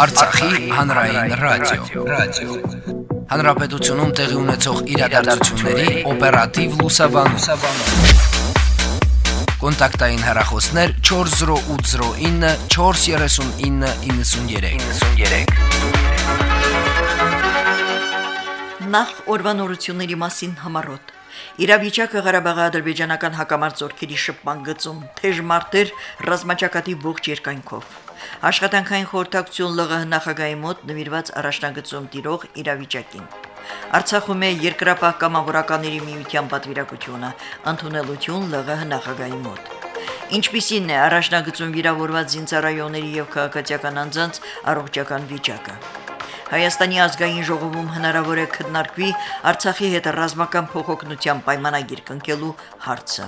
Արցախի հանրային ռադիո, ռադիո։ Հանրապետությունում տեղի ունեցող իրադարձությունների օպերատիվ լուսաբանում։ Կոնտակտային հեռախոսներ 40809 43993։ 93։ Նախ օրվանորությունների մասին համարոտ Իրավիճակը Ղարաբաղի ադրբեջանական հակամարտությունների շփման գծում. Թեժ մարտեր ռազմաճակատի ողջ երկայնքով Աշխատանքային խորհրդակցություն ԼՂՀ նախագահի մոտ նվիրված առաջնագծում տիրող իրավիճակին։ Արցախում է երկրապահ կամավորականների միության պատվիրակությունը, ընդունելություն ԼՂՀ նախագահի մոտ։ Ինչպիսին է առաջնագծում վիրավորված զինծառայողների եւ քաղաքացիական անձանց առողջական վիճակը։ Հայաստանի ազգային ժողովում հնարավոր է քննարկվի Արցախի հետ ռազմական փոխօգնության պայմանագիր կնքելու հարցը։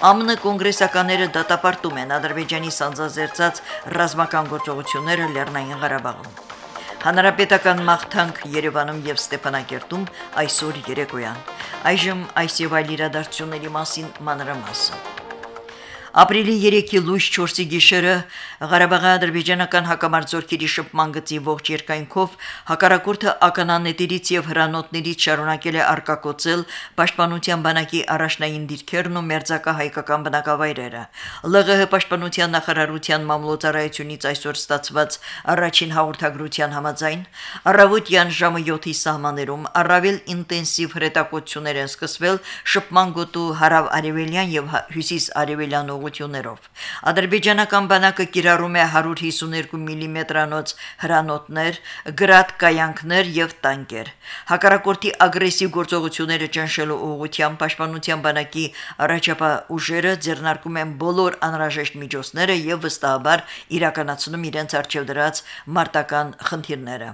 ԱՄՆ կոնգրեսականները դատապարտում են Ադրբեջանի սանձազերծած ռազմական գործողությունները Լեռնային Ղարաբաղում։ Հանրապետական մաղթանք Երևանում եւ Ստեփանակերտում այսօր երեկոյան։ Այժմ այս եւ այլ իրադարձությունների մասին մանրամասն։ Ապրիլի 3-ի լույս 4-ի գիշերը Ղարաբաղի ադրբեջանական հակամարտությունների շփման գծի ողջ երկայնքով հակառակորդը ականանետերից եւ հրանոթներից շարունակել է արկակոծել պաշտպանության բանակի առաջնային դիրքերն ու մերձակա հայկական բնակավայրերը։ ԼՂՀ պաշտպանության նախարարության մամլոյցարայությունից այսօր ստացված առաջին հաղորդագրության համաձայն. Առավոտյան ժամը 7-ի սահմաններում առավել ինտենսիվ հրետակոծություններ են սկսվել շփման գոտու հարավ-արևելյան եւ հյուսիս-արևելյան ուղություններով։ Ադրբեջանական բանակը կիրառում է 152 մմ-անոց mm հրանոթներ, գրադ կայանքներ եւ տանկեր։ Հակառակորդի ագրեսիվ գործողությունները ճնշելու ուղղությամբ պաշտպանության բանակի առաջապահ ուժերը ձեռնարկում են բոլոր անհրաժեշտ միջոցները եւ վստահաբար իրականացնում իրենց արժեվ դրած մարտական խնդիրները։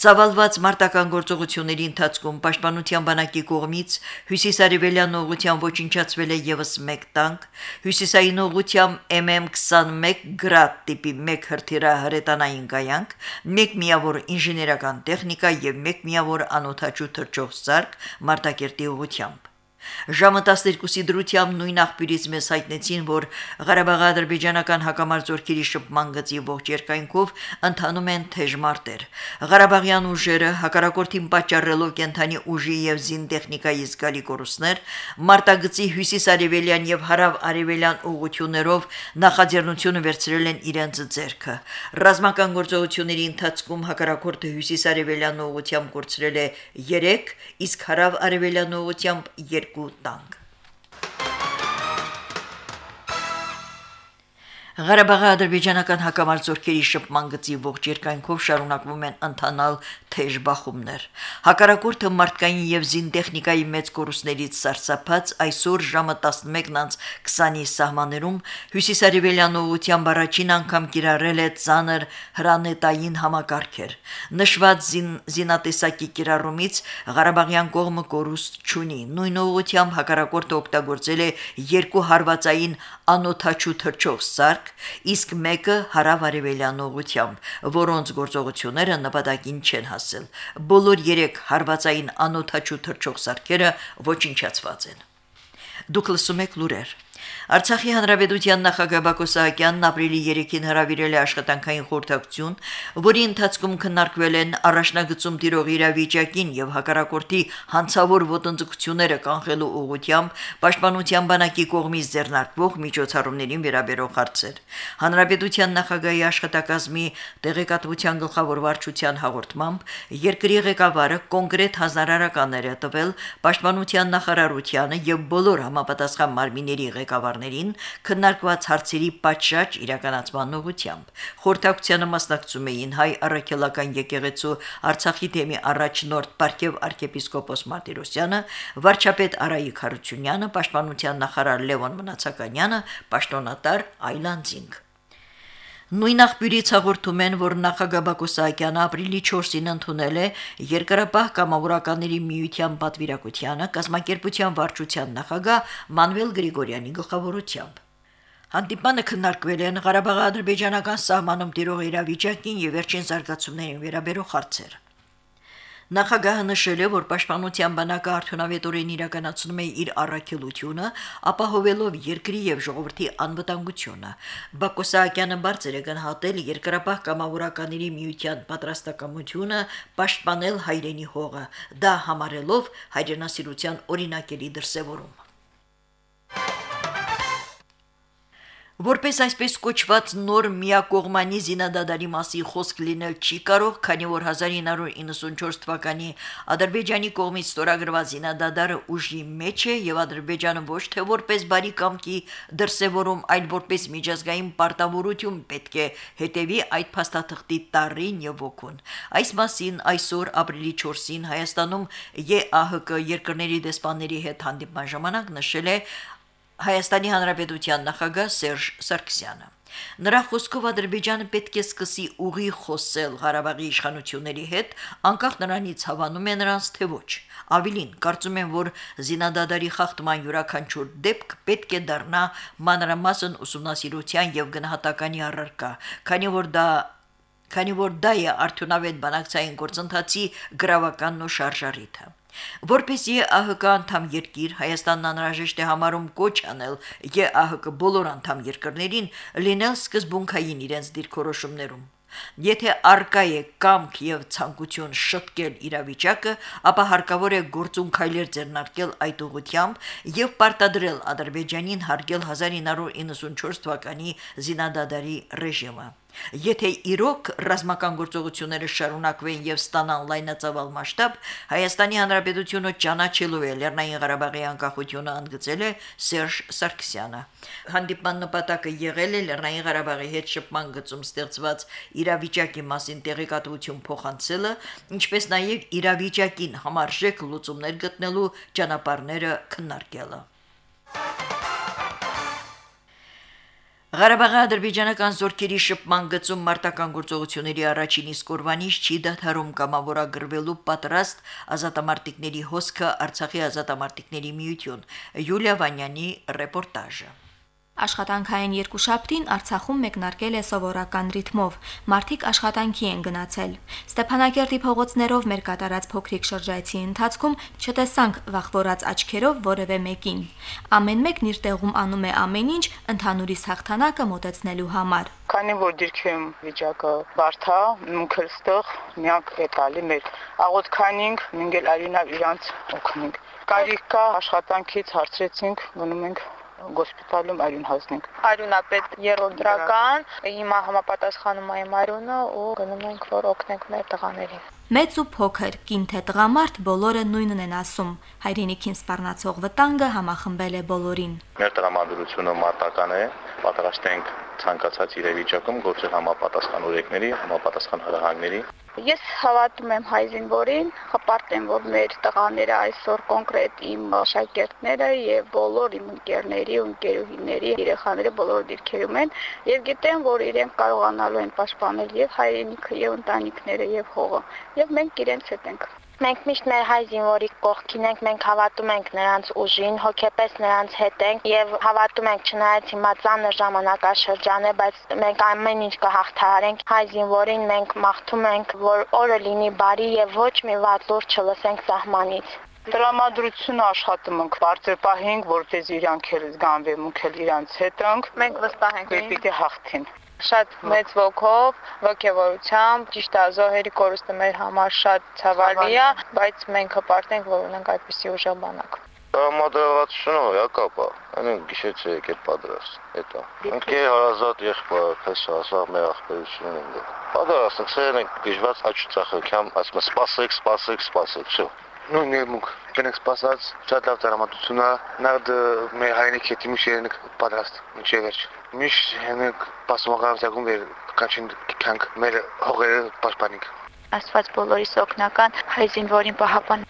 Ծավալված մարտական գործողությունների ընթացքում պաշտպանության բանակի կողմից հյուսիսարևելյան ուղղությամբ ոչնչացվել է եւս 1 տանկ, հյուսիսային ուղղությամբ MM21 գրադ տիպի 1 հրթիռահրետանային կայանք, 1 միավոր ինժեներական տեխնիկա եւ 1 միավոր անօթաչու թռչող սարք Մարտակերտի ուղղությամբ։ Ժամը 12-ի դրությամբ նույն աղբյուրից մեզ հայտնեցին, որ Ղարաբաղի ադրբեջանական հակամարտությունների շփման գծի ողջ երկայնքով ընթանում են թեժ մարտեր։ Ղարաբաղյան ուժերը հակառակորդին պատճառելով կենթանի ուժի եւ զինտեխնիկայի զգալի կորուստներ, մարտագծի հյուսիս-արևելյան եւ հարավ-արևելյան ուղություններով նախաձեռնությունը վերցրել են իրենց ձեռքը։ Ռազմական գործողությունների ընթացքում հակառակորդը հյուսիս-արևելյան ուղությամբ կորցրել է 3, իսկ հարավ-արևելյան ուղությամբ 2 երկու տանկ։ Ղարաբաղի ադրբեջանական հակամարտությունների շփման գծի ողջ երկայնքով շարունակվում են ընթանալ թեժ բախումներ։ Հակառակորդը մարդկային եւ զինտեխնիկայի մեծ կորուստներից սարսափած այսօր ժամը 11:20-ի սահմաններում հյուսիսարևելյան ուղությամբ առաջին անգամ կիրառել է ցաներ հրանետային համակարգեր։ Նշված զին, զինատեսակի կիրառումից Ղարաբաղյան կողմը կորուստ չունի։ Նույն ուղությամբ հակառակորդը օգտագործել է երկու հարվածային անոթաչու թրջող սարք, իսկ մեկը հարավարևելյան ուղությամբ, որոնց գործողությունները նպատակին չեն հասել։ Բոլոր 3 հարվածային անոթաչու թրջող սարքերը ոչնչացված են։ Դուք լսում եք լուրեր։ Արցախի հանրապետության նախագահ Բակո Սահակյանն ապրիլի 3-ին հրավիրել է աշխատանքային խորհրդակցություն, որի ընթացքում քննարկվել են առաջնագծում տիրող իրավիճակին եւ հակառակորդի հանցավոր ոտնձգությունները կանխելու ուղղությամբ պաշտպանության բանակի կողմից ձեռնարկվող միջոցառումներին վերաբերող հարցեր։ Հանրապետության նախագահի աշխատակազմի տեղեկատվության գլխավոր վարչության հաղորդմամբ երկրի ղեկավարը կոնկրետ հազարարականներ է տվել պաշտպանության նախարարությանը եւ բոլոր համապատասխան մարմինների ղեկավար ղեկավարներին քննարկված հարցերի պատշաճ իրականացման ուղղությամբ։ Խորհրդակցությանը մասնակցում էին հայ առաքելական եկեղեցու Արցախի թեմի առաջնորդ Պարքև arczepiskopos Մարտիրոսյանը, վարչապետ Արայիկ Հարությունյանը, պաշտպանության նախարար Լևոն Մնացականյանը, պաշտոնատար Այլանդզինգ։ Նույն աղբյուրից հաղորդում են, որ նախագահ Բակո Սահակյանը ապրիլի 4-ին ընդունել է երկրապահ կամավորականների միության պատվիրակությանը կազմակերպության վարչության նախագահ Մանվել Գրիգորյանի գլխավորությամբ։ Հանդիպանը քննարկվել են Ղարաբաղի ադրբեջանական սահմանում տիրող իրավիճակին եւ վերջին զարգացումներին վերաբերող հարցեր։ Նախագահը նշել է, որ պաշտպանության բանակը արդյունավետորեն իրականացնում է իր առաքելությունը, ապահովելով երկրի եւ ժողովրդի անվտանգությունը։ Բակո Սահակյանը բարձր է գնահատել երկրապահ կամավորականների միության պատրաստակամությունը պաշտպանել հայրենի հողը, դա համարելով հայրենասիրության օրինակելի դրսևորում։ Որպես այսպես կոչված նոր միակողմանի զինադադարի մասի խոսք լինել չի կարող, քանի որ 1994 թվականի Ադրբեջանի կողմից ստորագրված զինադադարը ուժի մեջ է եւ Ադրբեջանը ոչ թե որպես բարի կամքի դրսևորում, այլ որպես միջազգային պարտավորություն պետք է հետևի այդ փաստաթղթի տարին եւ ոգուն։ Այս մասին այսօր ապրիլի 4-ին Հայաստանում ԵԱՀԿ երկրների դեսպանների հետ հանդիպման ժամանակ նշել է Հայաստանի Հանրապետության նախագահ Սերժ Սարգսյանը։ Նրա խոսքով Ադրբեջանը պետք է սկսի ուղի խոսել Ղարաբաղի իշխանությունների հետ, անկախ նրանից հավանում է նրանց թե ոչ։ Ավելին, կարծում եմ, որ զինադադարի խախտման յուրաքանչյուր դեպք պետք է դառնա մանրամասն ուսումնասիրության եւ գնահատականի առարկա, քանի որ դա քանի որ դա է արդյունավետ բանակցային գործընթացի գրավականն ու շարժարիթը։ Որպեսզի ԱՀԿ անդամ երկիր Հայաստանն անհրաժեշտ է համարում կոչ անել ԵԱՀԿ բոլոր անդամ երկրներին լինել սկզբունքային իրենց դիրքորոշումներում։ Եթե արկա է կամք եւ ցանկություն շտկել իրավիճակը, ապա հարկավոր է գործուն քայլեր ձեռնարկել այդ ուղությամբ եւ պարտադրել Ադրբեջանին հարգել 1994 թվականի զինադադարի ռեժիմը։ Եթե իրոք ռազմական գործողությունները շարունակվեն եւ ստանան լայնածավալ մասշտաբ, Հայաստանի Հանրապետությունը ճանաչելու է Լեռնային Ղարաբաղի անկախությունը ընդգծել է Սերժ Սարգսյանը։ Հանդիպման նպատակը եղել է Լեռնային Ղարաբաղի հետ շփման գծում ստեղծված իրավիճակի մասին տեղեկատվություն փոխանցելը, ինչպես նաեւ իրավիճակին համարժեք լուծումներ գտնելու ճանապարհները քննարկելը։ Ղարաբաղի ադրբեջանական զորքերի շփման գծում մարտական գործողությունների առաջին իսկ օրվանից չի դադարում կամավորագրվելու պատրաստ ազատամարտիկների հոսքը Արցախի ազատամարտիկների միություն Յուլիա Վանյանի ռեպորտաժը Աշխատանքային երկուշաբթին Արցախում մեկնարկել է սովորական ռիթմով։ Մարտիկ աշխատանքի են գնացել։ Ստեփանակերտի փողոցներով մեր կատարած փոքրիկ շրջայցի ընթացքում չտեսանք վախվորած աչքերով որևէ մեկին։ Ամեն մեկն իր տեղում անում է ամեն ինչ ընդհանուրի հաղթանակը մոտեցնելու համար։ Քանի որ դիրքեմ վիճակը բարթա, մունքել ստեղ միակ հետալի մեր աղոթքանինք, մինգել արինավ իրանց օգնենք։ Կարիք կա աշխատանքից հարցրեցինք, մնում ենք գոսպիտալում արյուն հասնենք։ Արյունապետ երրորդական, հիմա համապատասխանում եմ արյունը ու գնում ենք որ օգնենք մեր տղաներին։ Մեծ ու փոքր, կին թե տղամարդ բոլորը նույնն են ասում։ Հայրենիքին սպառնացող վտանգը համախմբել է բոլորին։ Մեր տրամադրությունը մարտական է, պատրաստ ենք ցանկացած իրավիճակում գործել համապատասխան օրենքների, համապատասխան հրահանգների Ես հավատում եմ հայ զինվորին, հպարտ եմ, որ մեր տղաները այսօր կոնկրետ իմ շակերտները եւ բոլոր իմ ընկերների ու ընկերուհիների երեխաները բոլոր դիրքերում են եւ գիտեմ, որ իրենք կարողանալու են պաշտպանել եւ հայրենիքը եւ ընտանիքները եւ հողը եւ մենք իրենց հետ ենք Մենք միշտ մեր հայ զինվորի կողքին ենք, մենք հավատում ենք նրանց ուժին, հոգեպես նրանց հետ ենք եւ հավատում ենք չնայած հիմա ծանր ժամանակաշրջան է, բայց մենք ամեն ինչ կհաղթահարենք։ Հայ զինվորին մենք մաղթում ենք, որ օրը լինի բարի եւ ոչ մի վատ լուր չլսենք սահմանից։ Դրամատրությունը աշխատում ենք բարձր պահենք, որպես իրանք էլ զգան վեմունք էլ իրանց հետ ենք։ Մենք վստահ ենք, որ պիտի հաղթին շատ մեծ ոգով, ողջավորությամբ, ճիշտ է, զոհերի կորուստը մեր համար շատ ցավալի է, բայց մենք հպարտենք, որ ունենք այդպիսի ուժեղ բանակ։ Համադրվածությունը Յակոբը, այն գիշերից եկել պատրաստ, հետո։ Ինքը հարազատ եղբայր, քեզ ասավ մեր ախպերությունն են։ Պատրաստ, ցերն ենք դժվար աչուծախոքամ, ասում սպասեք, սպասեք, սպասեք, շո։ Ну, не мог։ Կնեք սպասած, շատ լավ դրամատուրգիա, նարդ մեր հայրենիքի հետ միշտ պատրաստ, ինչի վերջ միշտ հենեք պասմողարությամբ վեր կանչին կանք մեր հողերը պաշտպանիկ Աստված բոլորիս օգնական հայ զինվորին պահապան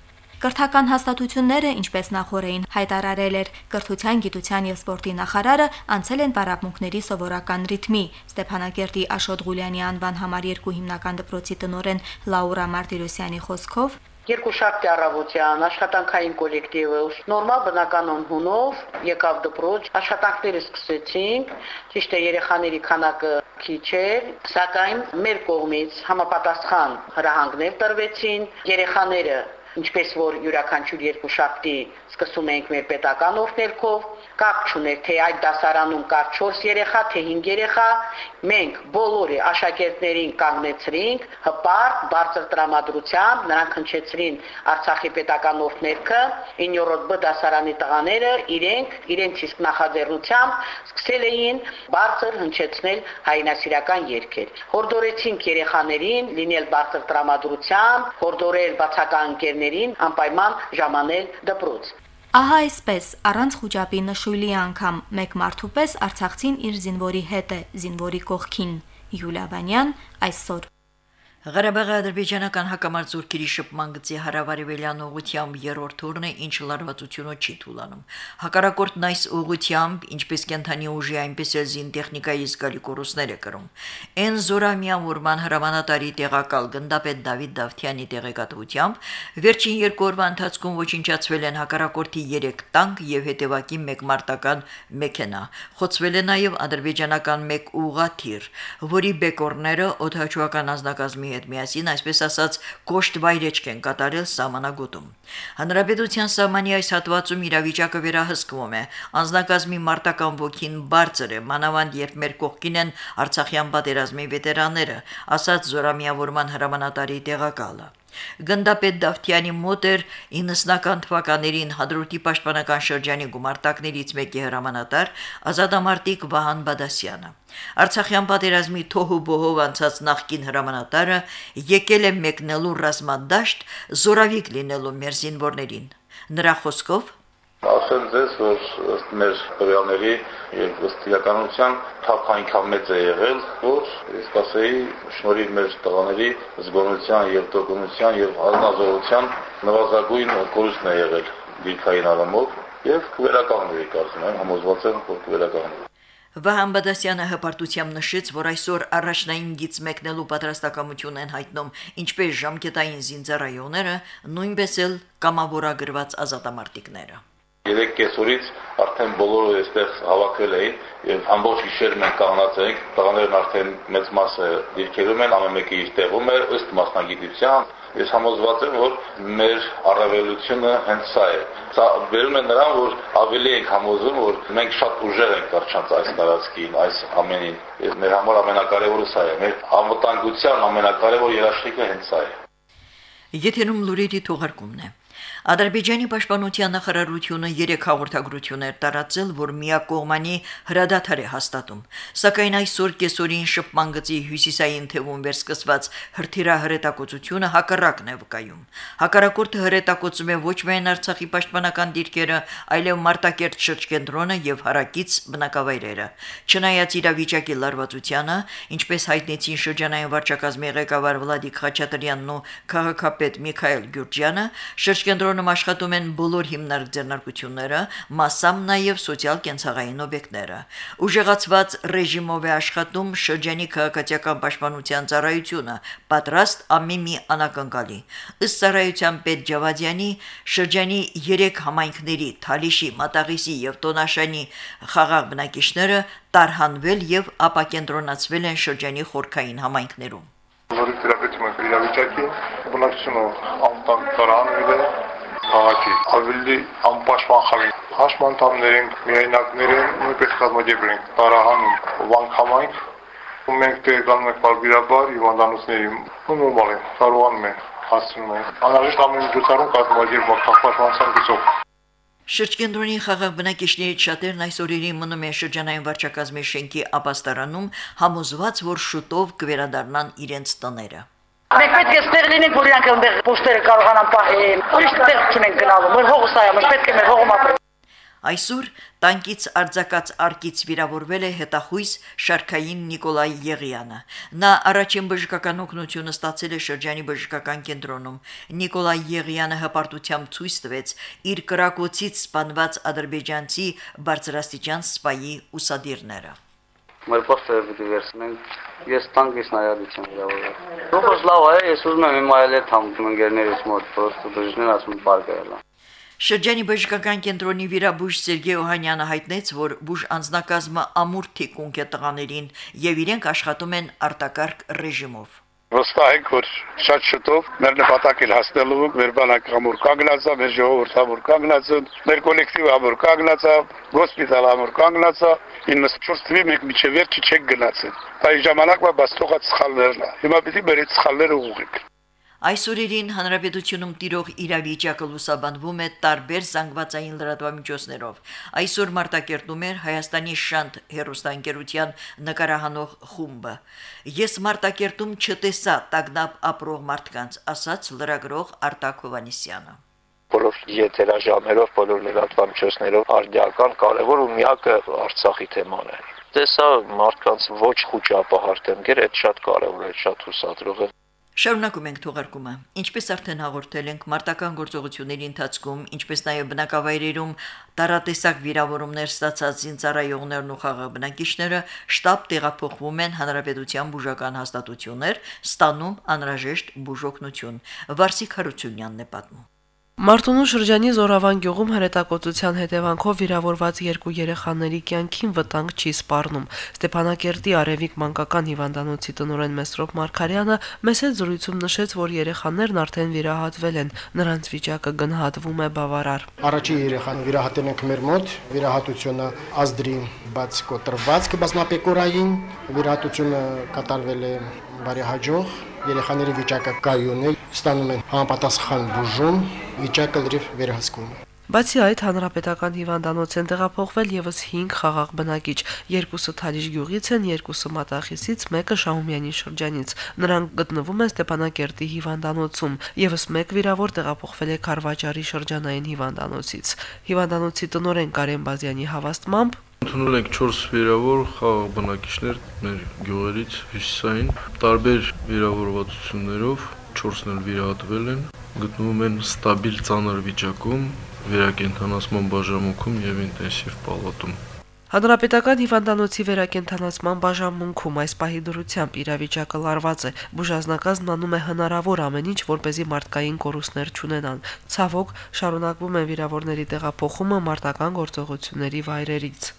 Կրթական հաստատությունները, ինչպես նախորդին հայտարարել էր Կրթության, գիտության եւ սպորտի նախարարը, անցել են պարապմունքների սովորական ռիթմի։ Ստեփանակերտի Աշոտ Ղուլյանի անվան համար 2 հիմնական դպրոցի տնօրեն Լաուրա Մարտիրոսյանի խոսքով Երկուշաբթի առավոտյան աշխատանքային կոլեկտիվը նորմալ բնականon հունով եկավ դպրոց, աշխատանքները սկսեցինք, ճիշտ է երեխաների քանակը քիչ էր, սակայն մեր կողմից համապատասխան հրահանգներ տրվեցին երեխաները ինչպես որ յուրաքանչյուր երկու շաբթի սկսում ենք մեր պետական օրհներքով, կապ չուներ թե այդ դասարանում կար 4 երեխա, թե 5 երեխա, մենք բոլորի աշակերտներին կանգնեցրինք հպարտ, բարձր տրամադրությամբ, նրանք հնչեցրին Արցախի պետական օրհներքը, 9-րդ B դասարանի տղաները իրենք իրենց իսկ նախաձեռնությամբ սկսել էին բարձր հնչեցնել հայնասիրական երգեր։ Հորդորեցինք երեխաներին լինել բարձր տրամադրությամբ, հորդորել բացական ընկերներին անպայման ժամանել դպրոց։ Ահա այսպես, առանց խոճապի նշույլի անգամ մեկ մարդու պես Արցախցին իր զինվորի հետ է, զինվորի կողքին։ Յուլիա Վանյան այսօր Ղարաբաղի ադրբեջանական հակամարտությունների շփման գծի հարավարևելյան ուղությամբ երրորդ թուրն է, ինչ լարվածությունը չի թույլանում։ Հակառակորդն այս ուղությամբ, ինչպես կենթանի ուժի, այնպես էլ զինտեխնիկայի զգալի կորուստներ է կրում։ Են զորամիան որման հրամանատարի տեղակալ գնդապետ Դավիթ Դավթյանի տեղեկատվությամբ վերջին երկու օրվա ընթացքում ոչնչացվել են հակառակորդի 3 տանկ եւ հետևակի 1 մարտական մեքենա։ Խոցվել է նաեւ ադրբեջանական 1 ուղաթիռ, որի բեկորները օթաչուական անձնակազմի հետ միասին, այսպես ասած, կոշտ վայրեջք են կատարել սահմանագոտում։ Հանրապետության սահմանի այս հատվածում իրավիճակը վերահսկվում է։ Անձնակազմի մարտական ոգին բարձր է, մանավանդ երբ մեր կողքին են Արցախյան պատերազմի վետերանները, ասաց Զորամիավորման հրամանատարի տեղակալը։ Գնդապետ Դավթյանի մոտ էր 90-ական թվականներին Հադրութի պաշտպանական շրջանի գումարտակներից մեկի հրամանատար Ազատամարտիկ Վահան Բադասյանը։ Արցախյան պատերազմի թոհու բոհով անցած նախկին հրամանատարը եկել է մեկնելու ռազմադաշտ զորավիկ լինելու մեր զինվորներին։ Նրա խոսքով Ասել ձեզ, որ ըստ մեր տվյալների եւ ըստ իրականության թափ այնքան մեծ է եղել, որ իսկ ասեի շնորհիվ մեր տղաների զգոնության եւ տոկունության եւ հանրազորության նվազագույն կորուստն է եղել դիրքային առումով եւ կվերականգնվի կարծում եմ համոզված եմ որ կվերականգնվի Վահան Բադասյանը հպարտությամբ նշեց, որ այսօր առաջնային գից մեկնելու պատրաստակամություն են հայտնում ինչպես ժամկետային զինծառայողները, նույնպես էլ կամավորագրված ազատամարտիկները։ Երեք կեսօրից արդեն բոլորը այստեղ հավաքվել էին եւ ամբողջ գիշեր մենք կանգնած էինք, տղաներն արդեն մեծ մասը դիրքերում են, ամեն մեկը իր տեղում է ըստ մասնագիտության։ Ես համոզված եմ, որ մեր առավելությունը հենց սա է։ Սա վերում է նրան, որ ավելի ենք համոզում, որ մենք շատ ուժեղ ենք վերջանց այս տարածքին, այս ամենին։ Ես մեր համար ամենակարևորը սա է։ Մեր անվտանգության ամենակարևոր երաշխիքը հենց սա է։ Եթերում լուրերի թողարկումն է։ Ադրբեջանի պաշտպանության նախարարությունը 3 հաղորդագրություններ տարածել, որ միակողմանի հրադադար է հաստատում։ Սակայն այսօր կեսօրին շփման գծի հյուսիսային թևում վերսկսված հրթիռահրետակոծությունը հակառակն է վկայում։ Հակառակորդը հրետակոծում է ոչ միայն Արցախի պաշտպանական դիրքերը, այլև Մարտակերտ շրջկենտրոնը եւ հարակից բնակավայրերը։ Չնայած իրավիճակի լարվածությանը, ինչպես հայտնեցին շրջանային վարչակազմի ղեկավար Վլադիկ Խաչատրյանն ու քաղաքապետ Միքայել Գյուրջյանը, շրջկենտրոն կենտրոնում աշխատում են բոլոր հիմնարկ ձեռնարկությունները, մասամբ նաև սոցիալ-կենցաղային օբյեկտները։ Ուժեղացված ռեժիմով է աշխատում շրջանի քաղաքացիական պաշտպանության ծառայությունը, պատրաստ ամեն մի անակնկալի։ Ըստ ծառայության պետ Ջավադյանի շրջանի 3 համայնքների՝ Թալիշի, Մատաղիսի եւ Տոնաշանի խաղաղ բնակիչները տարհանվել եւ ապակենտրոնացվել են շրջանի խորքային համայնքներում որի դրապետում ենք իրավիճակի, բնակչությունը անտան տարանվել է, քաղաքի ավելի անպաշտպան խավի հաշմանդամներին, միայնակներին նույնպես կազմակերպել ենք տարահանում վանքամայք ու մենք տեղանում ենք բարբիրաբար հիվանդանոցների ու նորմալ են կարողանում են հասցնում են անհրաժեշտ ամեն միջոցառում կազմակերպել քաղաքապաշտպանության գծով Շրջկենտրոնի խաղաղ բնակիչներից շատերն այս օրերին մնում են շրջանային վարչակազմի շենքի ապաստարանում, համոզված, որ շուտով կվերադառնան իրենց տները։ Մենք պետք է ստեղ լինենք, որ իրանք այնտեղ պոստերը կարողանան պահել։ Ուրիշ տեղ չունենք գնալու։ Մեր հողը սա է, մենք պետք է մեր հողը ապրել։ Այսօր տանկից արձակած արկից վիրավորվել է հետախույս Շարքային Նիկոլայ Եղյանը։ Նա առաջին բժշկական օգնությունը ստացել է շրջանի բժշկական կենտրոնում։ Նիկոլայ Եղյանը հպարտությամբ ցույց տվեց իր կրակոցից սպանված ադրբեջանցի բարձրաստիճան սպայի ուսադիրները։ Մեր փոստերը պիտի վերցնենք։ Ես տանկից նայած եմ վիրավորվել։ Դուք լավ է, ես ուզում եմ իմ այլ հետ համ ընկերներիս մոտ, պրոստը դժներ ասում պարկայելա։ Շրջանի բժշկական կենտրոնի վիրաբույժ Սերգեյ Օհանյանը հայտնեց, որ բուժ անձնակազմը ամուր թիկունք է տղաներին եւ իրենք աշխատում են արտակարգ ռեժիմով։ Վստահ ենք, որ շատ շուտով մեր նպատակին հասնելու մեր բանակը ամուր կանգնած է, մեր ժողովուրդը ամուր կանգնած է, մեր կոլեկտիվը ամուր կանգնած է, հոսպիտալը ամուր կանգնած է, 94 թվի մենք միջև վերջի չենք գնացել։ Այս ժամանակվա բաստողած սխալներն է։ Հիմա պիտի մեր այդ սխալները ուղղենք։ Այս օրերին հանրապետությունում տիրող իրավիճակը լուսաբանվում է տարբեր զանգվածային լրատվամիջոցներով։ Այսօր Մարտակերտում էր Հայաստանի Շանթ հերոստանգերության նկարահանող խումբը։ Ես Մարտակերտում չտեսա տագնապ ապրող մարդկանց, ասաց լրագրող Արտակ Հովանիսյանը բոլոր եթերաժամերով, բոլոր լրատվամիջոցներով արդյական կարևոր ու միակը Արցախի թեման է։ Տեսա մարդկանց ոչ խոճապահար դեմքեր, այդ շատ կարևոր է, շատ հուսադրող է։ Շարունակում ենք թողարկումը։ Ինչպես արդեն հաղորդել ենք, մարտական գործողությունների ընթացքում, ինչպես նաև բնակավայրերում տարատեսակ վիրավորումներ ստացած զինծառայողներն ու խաղաբնակիչները շտաբ տեղափոխվում են հանրապետության բուժական հաստատություններ, ստանում անհրաժեշտ բուժօգնություն։ Վարսիկ Հարությունյանն է պատմում։ Մարտունու շրջանի Զորավան գյուղում հրետակոծության հետևանքով վիրավորված երկու երեխաների կյանքին վտանգ չի սպառնում։ Ստեփանակերտի Արևիկ մանկական հիվանդանոցի տնօրեն Մեսրոպ Մարկարյանը մեծ զրույցում նշեց, որ երեխաներն արդեն վիրահատվել են, նրանց վիճակը գնահատվում է բավարար։ Առաջի երեխան վիրահատել ենք մեր մոտ, վիրահատությունը ազդրի բաց կոտրված կբազմապեկորային, վիրահատությունը կատարվել է բարեհաջող երեխաների վիճակը կայուն է, ստանում են համապատասխան բուժում, վիճակը լրիվ վերահսկում։ Բացի այդ, հանրապետական հիվանդանոց են տեղափոխվել եւս 5 խաղաղ բնակիչ, երկուսը Թալիշ գյուղից են, երկուսը Մատախիսից, մեկը Շահումյանի շրջանից։ Նրանք գտնվում են Ստեփանակերտի հիվանդանոցում, եւս մեկ վիրավոր տեղափոխվել է Խարվաճարի շրջանային հիվանդանոցից։ Հիվանդանոցի տնօրեն Կարեն Բազյանի հավաստմամբ Ընդունել ենք 4 վիրավոր խաղաղ բնակիչներ մեր գյուղերից հյուսիսային տարբեր վիրավորվածություններով 4-ն էլ վիրահատվել են, գտնվում են ստաբիլ ծանր վիճակում, վերակենդանացման բաժանմունքում եւ ինտենսիվ պալատում։ Հանրապետական հիվանդանոցի վերակենդանացման բաժանմունքում այս պահի դրությամբ իրավիճակը լարված է։ Բուժազնակազն անում է հնարավոր ամեն ինչ, որ เป զի մարդկային կորուստներ չունենան։ Ցավոք, շարունակվում է վիրավորների տեղափոխումը մարտական գործողությունների վայրերից։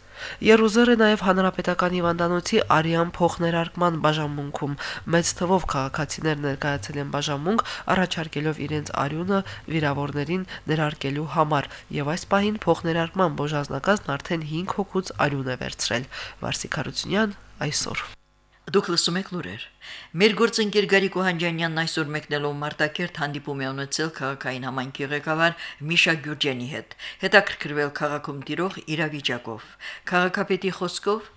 Երուսերը նաև հանրապետական հիվանդանոցի Արիան փոխներարկման բաժանմունքում մեծ թվով քաղաքացիներ ներկայացել են բաժանմունք, առաջարկելով իրենց արյունը վիրավորներին ներարկելու համար, եւ այս պահին փոխներարկման բաժանձնակազմն արդեն 5 հոգուց արյուն է վերցրել։ Վարսիկ Հարությունյան այսօր Դուք լսում եք լուրեր։ Մեր գործընկեր Գարիկ Օհանջանյանն այսօր մեկնելով Մարտակերտ հանդիպում է ունեցել քաղաքային համայնքի ղեկավար Միշա Գյուրջյանի հետ։ Հետաքրքրվել քաղաքում տիրող իրավիճակով։ Քաղաքապետի խոսքով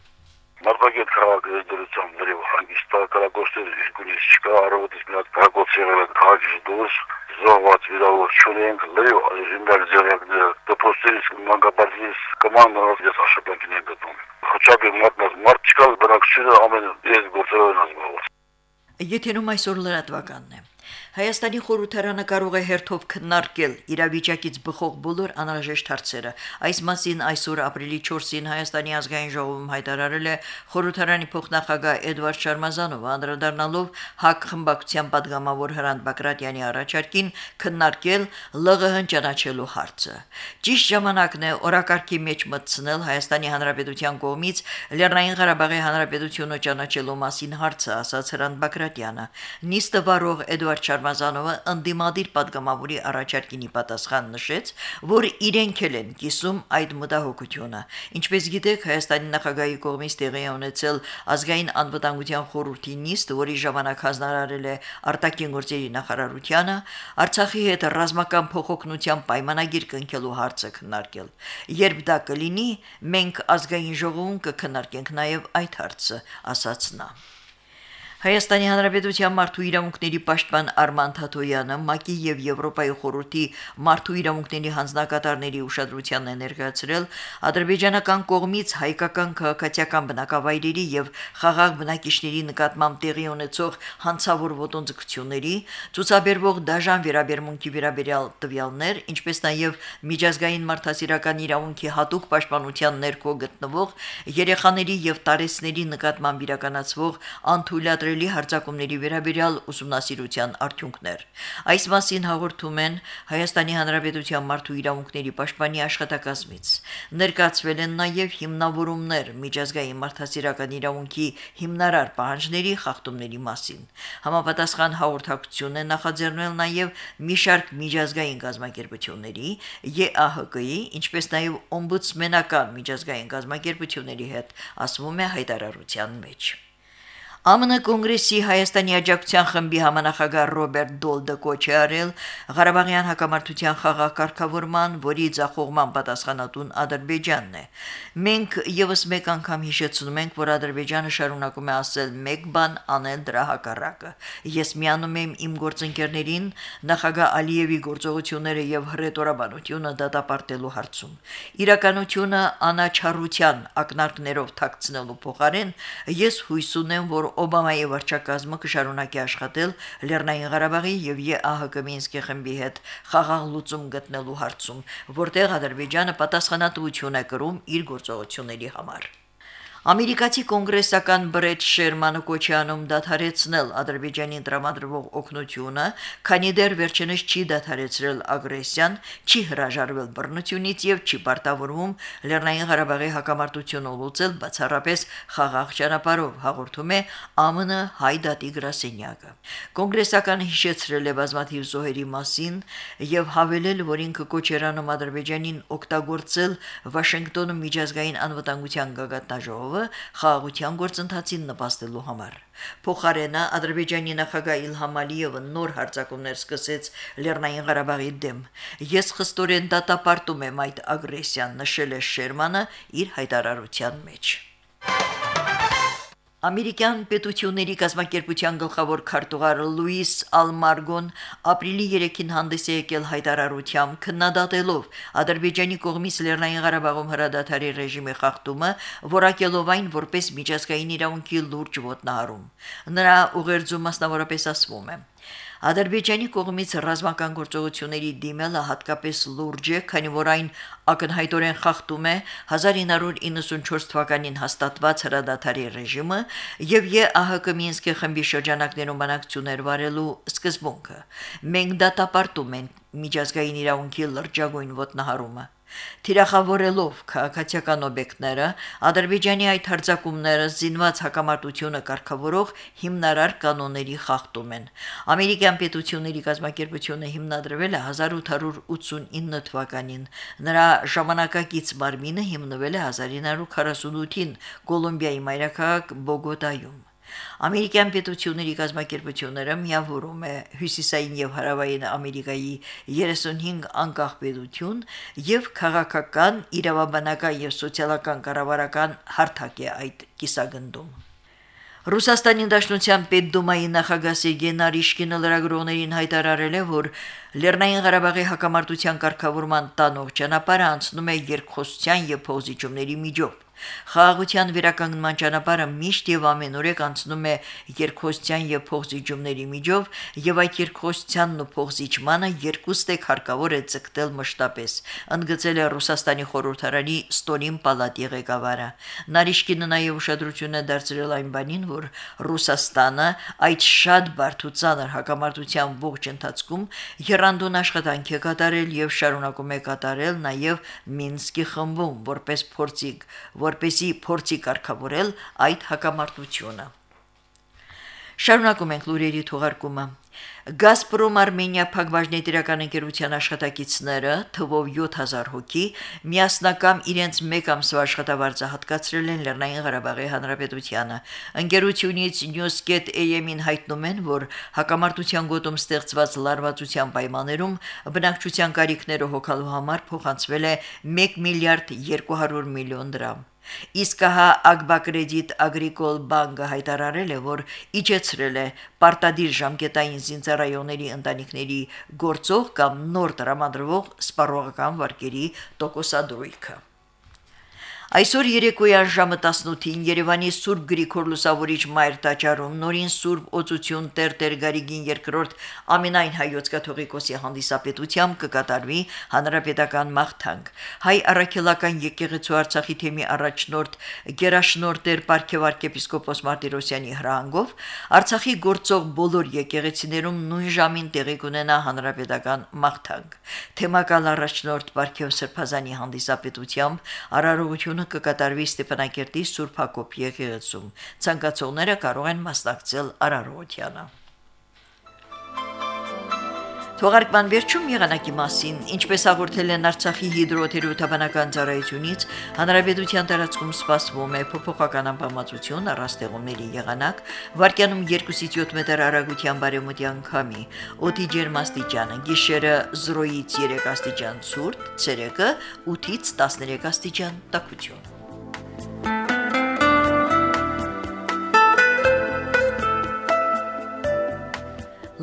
Մարտակերտ քաղաքի դրությամբ դրիվ հանգիստ կարակոստեր իսկունից չկա, առավոտից մի հատ քաղաքոց եղել է քաղաքից դուրս, զոհված վիրավոր չունենք, լեյ զինվեր ձեռակները դպրոցից մանկապարտեզից կոմանդան ես աշակերտին եմ գտնում խոչապի մատնած մարդ չկա բնակչությունը ամեն ես գործերով են ազգաված Եթերում այսօր լրատվականն է Հայաստանի խորհրդարանը կարող է հերթով քննարկել իրավիճակից բխող բոլոր անհրաժեշտ հարցերը։ Այս մասին այսօր ապրիլի 4-ին Հայաստանի ազգային ժողովում հայտարարել է խորհրդարանի փոխնախագահ Էդվարդ Շարմազանովը, անդրադառնալով ՀԱԿ խմբակցության падգամավոր Հրանտ Բակրատյանի առաջարկին քննարկել ԼՂՀ-ն ճանաչելու հարցը։ Ճիշտ ժամանակն է օրակարգի մեջ մտցնել Հայաստանի Հանրապետության կողմից Լեռնային Ղարաբաղի Հանրապետությունը ճանաչելու մասին հարցը, ասաց Հրանտ Բակրատյանը։ Նիստը վարող Էդվարդ Սարվազանովը ընդդիմադիր падգամավորի առաջարկինի պատասխան նշեց, որ իրենք էլ են կիսում այդ մտահոգությունը։ Ինչպես գիտեք, Հայաստանի նախագահի կողմից տեղի ունեցել ազգային անվտանգության խորհրդի նիստ, որի ժամանակ հանձնարարել է արտաքին գործերի նախարարությունը, Արցախի հետ ռազմական փոխօգնության պայմանագիր կնքելու հարցը քննարկել։ Երբ դա կլինի, մենք ազգային ժողովում կքննարկենք նաև այդ հարցը, ասաց նա. Հայաստանի Հանրապետության մարդու իրավունքների պաշտպան Արման Թաթոյանը ՄԱԿ-ի եւ Եվրոպայի խորհրդի մարդու իրավունքների հանձնակատարների ուշադրությանն է ներկայացրել ադրբեջանական կողմից հայկական քաղաքացիական բնակավայրերի եւ խաղաղ բնակիչների նկատմամբ տեղի ունեցող հանցավոր ոտնձգությունների, ցուցաբերվող դաժան վերաբերմունքի վերաբերյալ տվյալներ, ինչպես նաեւ միջազգային մարդասիրական իրավունքի հատուկ պաշտպանության ներքո գտնվող երեխաների եւ տարեցների նկատմամբ իրականացվող անթույլատրելի կատարելի հարձակումների վերաբերյալ ուսումնասիրության արդյունքներ։ Այս մասին հաղորդում են Հայաստանի Հանրապետության մարդու իրավունքների պաշտպանի աշխատակազմից։ Ներկայացվել են նաև հիմնավորումներ միջազգային մարդասիրական իրավունքի հիմնարար պահանջների խախտումների մասին։ Համապատասխան հաղորդակցություն է նախաձեռնել նաև մի շարք միջազգային գազམ་ակերպությունների, ԵԱՀԿ-ի, ինչպես նաև օմբուդսմենական միջազգային գազམ་ակերպությունների հետ, ասվում է հայտարարության մեջ։ ԱՄՆ կոնգրեսի Հայաստանի աջակցության խմբի համանախագահ Ռոբերտ Դոլդը կոչ է արել Ղարաբաղյան հակամարտության խաղաղ կարգավորման, որի ձախողման պատասխանատուն Ադրբեջանն է։ Մենք եւս մեկ անգամ հիշեցնում ենք, որ Ադրբեջանը շարունակում է ասել մեկ բան, անել դրա հակառակը։ Ես միանում եմ իմ գործընկերներին նախագահ Ալիևի գործողությունները եւ հռետորաբանությունը դատապարտելու հարցում։ Իրականությունը անաչառության ակնարկներով թաքցնելու փոխարեն ես հույս ունեմ, որ Օբամայի վարչակազմը կշարունակի աշխատել Լեռնային Ղարաբաղի եւ ԵԱՀԿ Մինսկի խմբի հետ խաղաղ լուծում գտնելու հարցում, որտեղ Ադրբեջանը պատասխանատվություն է կրում իր գործողությունների համար։ Ամերիկացի կոնգրեսական Բրեդ Շերմանը կոչ է անում դադարեցնել Ադրբեջանին տրամադրվող օգնությունը, քանի դեռ վերջինս չի դադարեցրել ագրեսիան, չի հրաժարվել բռնությունից եւ չի պարտավորվում Լեռնային Ղարաբաղի հակամարտությունը լուծել բացառապես խաղաղ ճանապարհով, հաղորդում է ԱՄՆ Հայդատի գրասենյակը։ Կոնգրեսականը հիշեցրել է բազմաթիվ զոհերի մասին եւ հավելել, որ ինքը կոչ էր անում Ադրբեջանին օգտագործել Վաշինգտոնում միջազգային անվտանգության գագաթնաժողով Ալիևը խաղաղության գործընթացին նպաստելու համար։ Փոխարենը Ադրբեջանի նախագահ Իլհամ Ալիևը նոր հարձակումներ սկսեց Լեռնային Ղարաբաղի դեմ։ Ես խստորեն դատապարտում եմ այդ ագրեսիան, նշել է Շերմանը իր հայտարարության մեջ։ Ամերիկյան պետությունների կազմակերպության գլխավոր քարտուղար Լուիս Ալմարգոն ապրիլի 3-ին հանդես է եկել հայտարարությամբ քննադատելով Ադրբեջանի կողմից Լեռնային Ղարաբաղում հրադադարի ռեժիմի խախտումը, որակելով այն որպես միջազգային իրավունքի լուրջ ոտնահարում։ Նրա ուղերձում մասնավորապես ասվում է. Ադրբեջանի կողմից ռազմական գործողությունների դիմելը հատկապես լուրջ է, քանի որ այն ակնհայտորեն խախտում է 1994 թվականին հաստատված հրադադարի ռեժիմը եւ ԵԱՀԿ Մինսկի խմբի շրջանակներում բանակցություններ վարելու սկզբունքը։ Մենք դատապարտում ենք միջազգային իրավունքի լրջագույն ոտնահարումը։ Թիրախավորելով քաղաքացիական օբյեկտները, Ադրբեջանի այդ հարձակումները զինված հակամարտությունը կարգավորող հիմնարար կանոնների խախտում են։ Ամերիկյան պետությունների կազմակերպությունը հիմնադրվել է 1889 թվականին։ Նրա ժամանակակից մարմինը հիմնվել է 1948-ին Կոլումբիայի մայրաքաղաք Բոգոտայում։ Ամերիկյան պետությունների կազմակերպությունները միավորում է Հյուսիսային եւ Հարավային Ամերիկայի 35 անկախ պետություն եւ քաղաքական, իրավաբանական եւ սոցիալական կառավարական հարթակ է այդ կիսագնդում։ Ռուսաստանի Դաշնության Պետդումայի նախագահ Սերգեյ Նարիշկինը լրագրողներին հայտարարել է, որ Լեռնային Ղարաբաղի հակամարտության կարգավորման տանող ճանապարհը անցնում է երկխոսության եւ փոխզիջումների միջով։ Խաղաղության վերականգնման ճանապարհը միշտ եւ ամենուրեք անցնում է երկխոսության եւ փոխզիջումների միջով, եւ այդ երկխոսությանն ու փոխզիջմանը երկուստեք հարկավոր է ցկտել մշտապես, ընդգծել է Ռուսաստանի խորհրդարանի Ստորին պալատի ղեկավարը։ Նարիշկինը նաեւ ուշադրություն է դարձրել այն բանին, որ Ռուսաստանը այդ շատ բարդ ու ծանր հակամարտության ողջ ընթացքում երանդուն աշխատանք է կատարել եւ շարունակում է կատարել նաեւ Մինսկի խմբում որպես փորձիկ, որպեսի փորձի կարգավորել այդ հակամարտությունը։ Շարունակում ենք լուրերի թողարկումը։ Գազպրոմ Արմենիա փակbaşնետիրական ընկերության աշխատակիցները թվով 7000 հոգի միասնական իրենց մեկ ամսվա աշխատավարձը հատկացրել են Լեռնային Ղարաբաղի Հանրապետությանը։ Ընկերությունից News.am-ին հայտնում են, որ հակամարտության գոտում ստեղծված լարվածության պայմաններում բնակչության կարիքները հոգալու համար փոխանցվել է 1 միլիարդ 200 միլիոն դրամ։ Իսկ հա Ագբակրեդիտ Ագրիկոլ բանկը հայտարարել է, որ իջեցրել է պարտադիր ժամկետային զինծառայողների ընտանիքների գործող կամ նոր տրամադրվող սպառողական վարկերի տոկոսադրույքը։ Այսօր երեկոյան ժամը 18-ին Երևանի Սուրբ Գրիգոր Լուսավորիչ Մայր տաճարում նորին Սուրբ Օծություն Տեր-Տեր Գարիգին II ամենայն հայոց կաթողիկոսի հանդիսապետությամբ կկատարվի հանրապետական մաղթանք։ Հայ առաքելական եկեղեցու Արցախի թեմի առաջնորդ Գերաշնորհ Տեր Պարքև arczepiskopos Մարտիրոսյանի հրահանգով Արցախի գործող բոլոր եկեղեցիներում նույն ժամին տեղի կունենա հանրապետական մաղթանք։ Թեմակալ առաջնորդ Պարքև Սրբազանի հանդիսապետությամբ արարողություն Ուրեմն կկատարվի Ստեփանակերտի Սուրբ Հակոբ եկեղեցում։ Ցանկացողները կարող են մասնակցել արարողությանը։ Թողարկման վերջում եղանակի մասին, ինչպես հաղորդել են Արցախի հիդրոթերապևտաբանական ծառայությունից, հանրապետության տարածքում սպասվում է փոփոխական ամպամածություն, առաստեղումների եղանակ, վարկյանում 2-ից 7 մետր արագության բարեմտյան քամի, օդի ջերմաստիճանը՝ գիշերը 0-ից 3 աստիճան ցուրտ, ցերեկը 8-ից 13 աստիճան տաքություն։